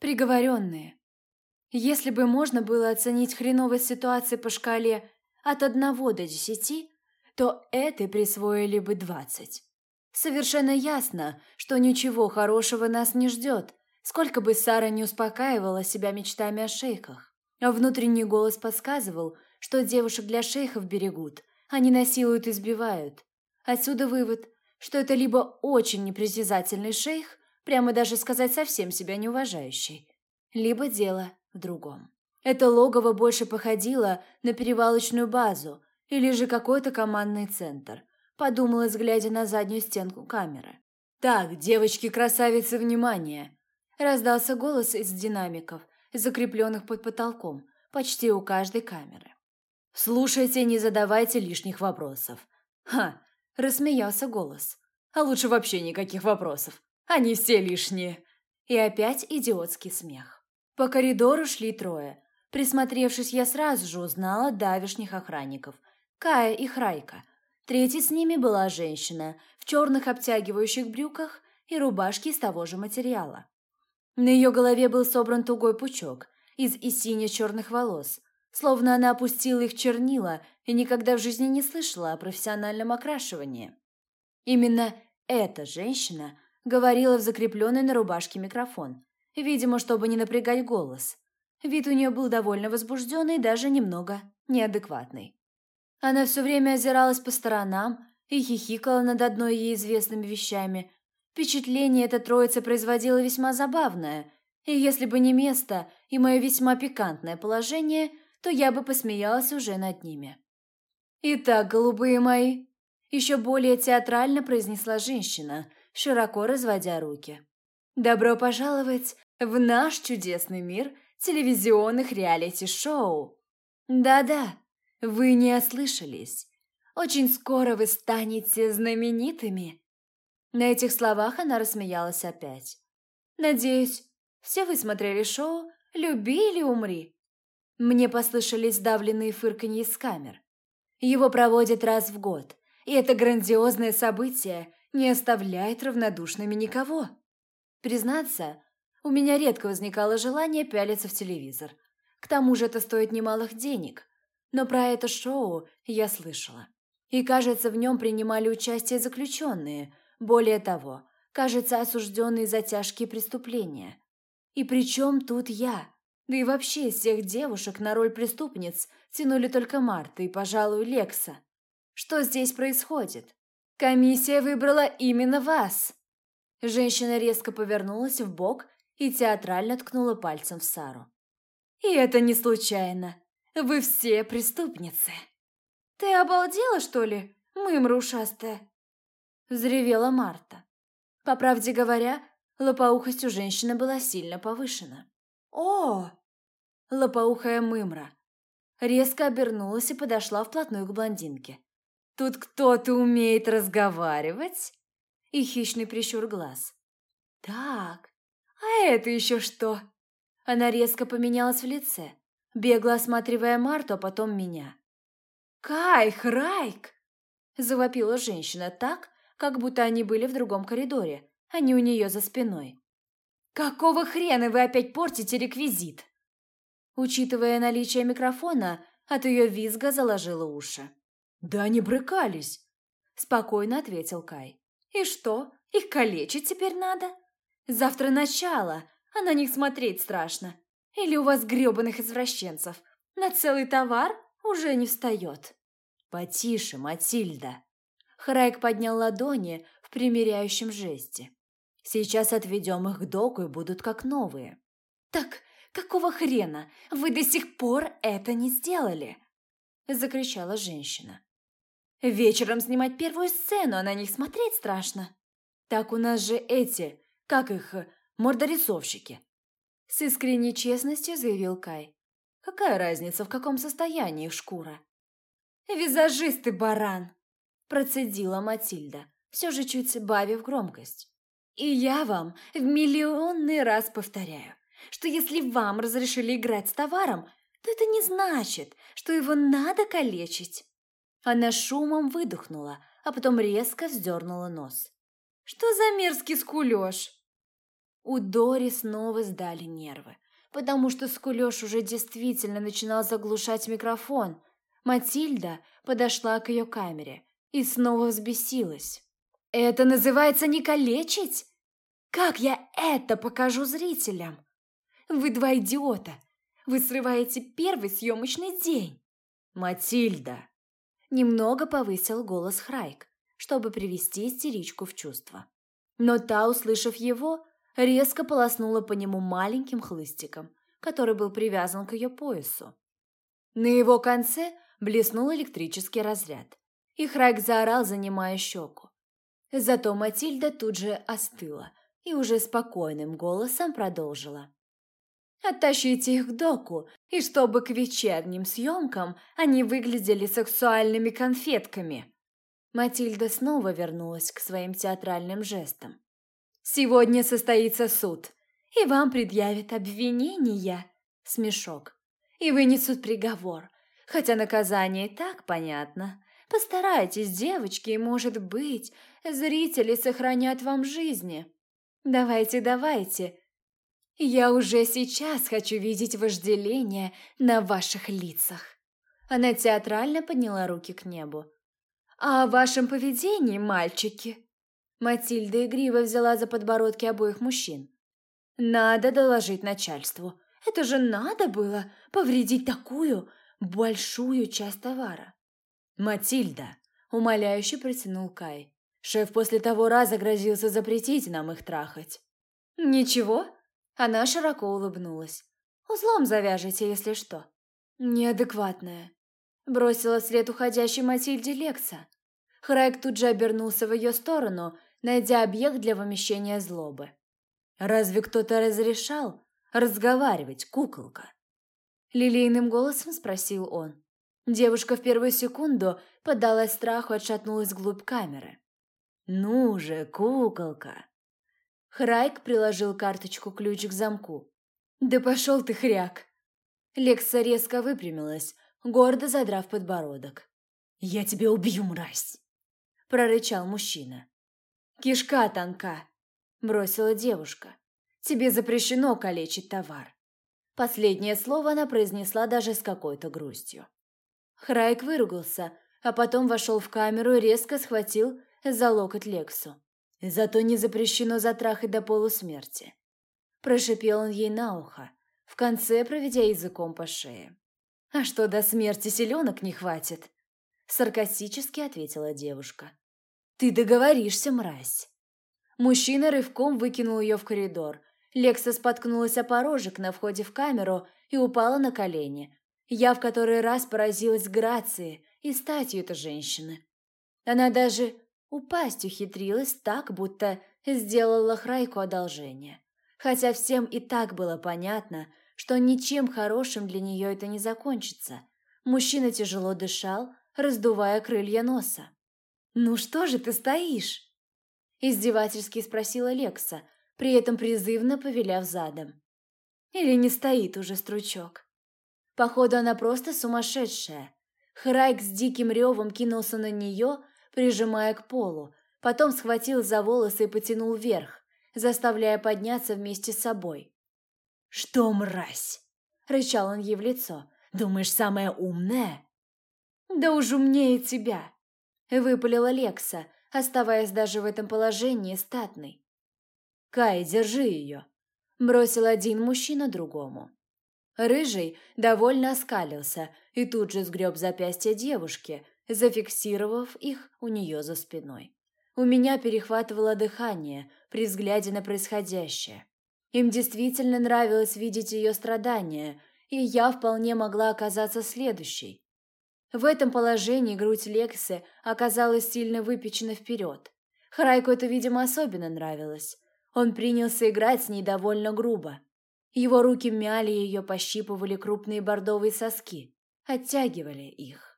Приговоренные. Если бы можно было оценить хреновость ситуации по шкале от одного до десяти, то этой присвоили бы двадцать. Совершенно ясно, что ничего хорошего нас не ждет, сколько бы Сара не успокаивала себя мечтами о шейхах. А внутренний голос подсказывал, что девушек для шейхов берегут, не насилуют и избивают. Отсюда вывод, что это либо очень непритязательный шейх, прямо даже сказать совсем себя неуважающий, либо дело в другом. Это логово больше походило на перевалочную базу или же какой-то командный центр, подумалась, глядя на заднюю стенку камеры. «Так, девочки-красавицы, внимание!» Раздался голос из динамиков, закрепленных под потолком, почти у каждой камеры. «Слушайте, не задавайте лишних вопросов». «Ха!» – рассмеялся голос. «А лучше вообще никаких вопросов. Они все лишние». И опять идиотский смех. По коридору шли трое. Присмотревшись, я сразу же узнала давишних охранников – Кая и Храйка. Третьей с ними была женщина в черных обтягивающих брюках и рубашке из того же материала. На ее голове был собран тугой пучок из и сине-черных волос, словно она опустила их чернила и никогда в жизни не слышала о профессиональном окрашивании. Именно эта женщина говорила в закрепленный на рубашке микрофон, видимо, чтобы не напрягать голос. Вид у нее был довольно возбужденный, даже немного неадекватный. Она все время озиралась по сторонам и хихикала над одной ей известными вещами, Впечатление эта троица производила весьма забавное, и если бы не место и мое весьма пикантное положение, то я бы посмеялась уже над ними. «Итак, голубые мои», – еще более театрально произнесла женщина, широко разводя руки. «Добро пожаловать в наш чудесный мир телевизионных реалити-шоу. Да-да, вы не ослышались. Очень скоро вы станете знаменитыми. На этих словах она рассмеялась опять. «Надеюсь, все вы смотрели шоу «Люби или умри». Мне послышались давленные фырканье из камер. Его проводят раз в год, и это грандиозное событие не оставляет равнодушными никого. Признаться, у меня редко возникало желание пялиться в телевизор. К тому же это стоит немалых денег. Но про это шоу я слышала. И, кажется, в нем принимали участие заключенные, более того, кажется, осужденный за тяжкие преступления. И при чем тут я? Да и вообще из всех девушек на роль преступниц тянули только Марта и, пожалуй, Лекса. Что здесь происходит? Комиссия выбрала именно вас. Женщина резко повернулась в бок и театрально ткнула пальцем в Сару. И это не случайно. Вы все преступницы. Ты обалдела, что ли, мымра ушастая? взревела Марта. По правде говоря, лопоухость у женщины была сильно повышена. «О!» Лопоухая мымра. Резко обернулась и подошла вплотную к блондинке. «Тут кто-то умеет разговаривать?» И хищный прищур глаз. «Так, а это еще что?» Она резко поменялась в лице, бегло осматривая Марту, а потом меня. «Кайх, Райк!» Завопила женщина так, как будто они были в другом коридоре, а не у нее за спиной. «Какого хрена вы опять портите реквизит?» Учитывая наличие микрофона, от ее визга заложило уши. «Да они брыкались!» – спокойно ответил Кай. «И что, их калечить теперь надо? Завтра начало, а на них смотреть страшно. Или у вас гребаных извращенцев на целый товар уже не встает?» «Потише, Матильда!» Храйк поднял ладони в примиряющем жесте. «Сейчас отведем их к доку и будут как новые». «Так какого хрена вы до сих пор это не сделали?» Закричала женщина. «Вечером снимать первую сцену, а на них смотреть страшно. Так у нас же эти, как их, мордорисовщики». С искренней честностью заявил Кай. «Какая разница, в каком состоянии шкура?» «Визажисты, баран!» процедила Матильда, все же чуть сбавив громкость. «И я вам в миллионный раз повторяю, что если вам разрешили играть с товаром, то это не значит, что его надо калечить». Она шумом выдохнула, а потом резко вздернула нос. «Что за мерзкий скулеж?» У Дори снова сдали нервы, потому что скулёж уже действительно начинал заглушать микрофон. Матильда подошла к ее камере и снова взбесилась. «Это называется не калечить? Как я это покажу зрителям? Вы два идиота! Вы срываете первый съемочный день!» «Матильда!» Немного повысил голос Храйк, чтобы привести истеричку в чувство. Но та, услышав его, резко полоснула по нему маленьким хлыстиком, который был привязан к ее поясу. На его конце блеснул электрический разряд, и Храйк заорал, занимая щеку. Зато Матильда тут же остыла и уже спокойным голосом продолжила. «Оттащите их к доку, и чтобы к вечерним съемкам они выглядели сексуальными конфетками». Матильда снова вернулась к своим театральным жестам. Сегодня состоится суд, и вам предъявят обвинения. Смешок. И вынесут приговор, хотя наказание и так понятно. Постарайтесь, девочки, и, может быть, зрители сохранят вам жизни. Давайте, давайте. Я уже сейчас хочу видеть вожделение на ваших лицах. Она театрально подняла руки к небу. А о вашем поведении, мальчики, Матильда игриво взяла за подбородки обоих мужчин. «Надо доложить начальству. Это же надо было повредить такую большую часть товара». «Матильда!» – умоляюще протянул Кай. «Шеф после того раза грозился запретить нам их трахать». «Ничего?» – она широко улыбнулась. «Узлом завяжете, если что». «Неадекватная», – бросила вслед уходящей Матильде Лекса. Храйк тут же обернулся в ее сторону – найдя объект для вымещения злобы. «Разве кто-то разрешал разговаривать, куколка?» Лилейным голосом спросил он. Девушка в первую секунду поддалась страху и отшатнулась вглубь камеры. «Ну же, куколка!» Храйк приложил карточку-ключ к замку. «Да пошел ты, хряк!» Лекса резко выпрямилась, гордо задрав подбородок. «Я тебя убью, мразь!» – прорычал мужчина. «Кишка тонка», – бросила девушка. «Тебе запрещено калечить товар». Последнее слово она произнесла даже с какой-то грустью. Храйк выругался, а потом вошел в камеру и резко схватил за локоть Лексу. «Зато не запрещено затрахать до полусмерти». Прошипел он ей на ухо, в конце проведя языком по шее. «А что, до смерти селенок не хватит?» Саркастически ответила девушка. «Ты договоришься, мразь!» Мужчина рывком выкинул ее в коридор. Лекса споткнулась о порожек на входе в камеру и упала на колени. Я в который раз поразилась грацией и статью этой женщины. Она даже упасть ухитрилась так, будто сделала Храйку одолжение. Хотя всем и так было понятно, что ничем хорошим для нее это не закончится. Мужчина тяжело дышал, раздувая крылья носа. «Ну что же ты стоишь?» Издевательски спросила Лекса, при этом призывно повеляв задом. Или не стоит уже стручок? Походу, она просто сумасшедшая. Храйк с диким ревом кинулся на нее, прижимая к полу, потом схватил за волосы и потянул вверх, заставляя подняться вместе с собой. «Что, мразь?» – рычал он ей в лицо. «Думаешь, самая умная?» «Да уж умнее тебя!» Выпалила Лекса, оставаясь даже в этом положении статной. «Кай, держи ее!» Бросил один мужчина другому. Рыжий довольно оскалился и тут же сгреб запястье девушки, зафиксировав их у нее за спиной. У меня перехватывало дыхание при взгляде на происходящее. Им действительно нравилось видеть ее страдания, и я вполне могла оказаться следующей. В этом положении грудь Лексы оказалась сильно выпечена вперед. Харайку это, видимо, особенно нравилось. Он принялся играть с ней довольно грубо. Его руки мяли ее, пощипывали крупные бордовые соски, оттягивали их.